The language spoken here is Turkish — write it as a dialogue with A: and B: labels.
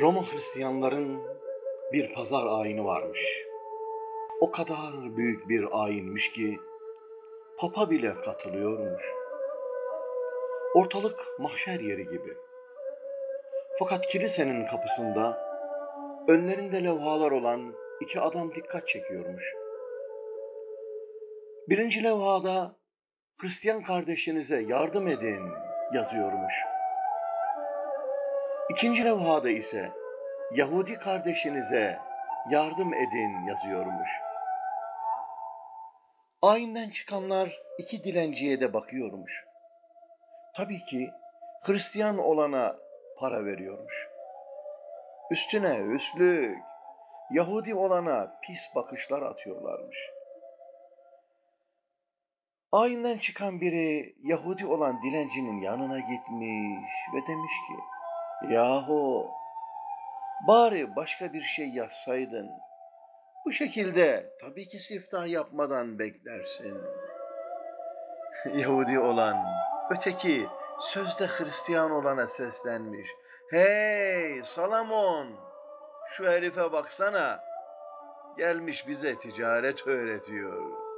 A: Roma Hristiyanların bir pazar ayini varmış. O kadar büyük bir ayinmiş ki papa bile katılıyormuş. Ortalık mahşer yeri gibi. Fakat kilisenin kapısında önlerinde levhalar olan iki adam dikkat çekiyormuş. Birinci levhada Hristiyan kardeşinize yardım edin yazıyormuş. İkinci levhada ise Yahudi kardeşinize yardım edin yazıyormuş. Ayinden çıkanlar iki dilenciye de bakıyormuş. Tabii ki Hristiyan olana para veriyormuş. Üstüne üstlük Yahudi olana pis bakışlar atıyorlarmış. Ayinden çıkan biri Yahudi olan dilencinin yanına gitmiş ve demiş ki Yahu bari başka bir şey yazsaydın. Bu şekilde tabii ki siftah yapmadan beklersin. Yahudi olan öteki sözde Hristiyan olana seslenmiş. Hey Salamon şu herife baksana gelmiş bize ticaret öğretiyor.